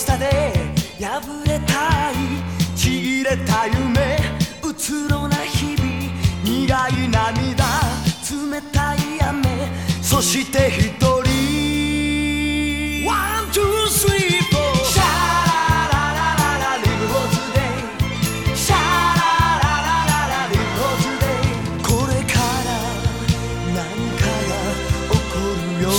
下で破れたいちぎれた夢うつろな日々苦い涙冷たい雨そして一人。ワン・ツー・スリー・フォーシャラララララリボ・ホズデイシャラララララリボ・ホズデイこれから何かが起こるよ。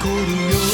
孤独又。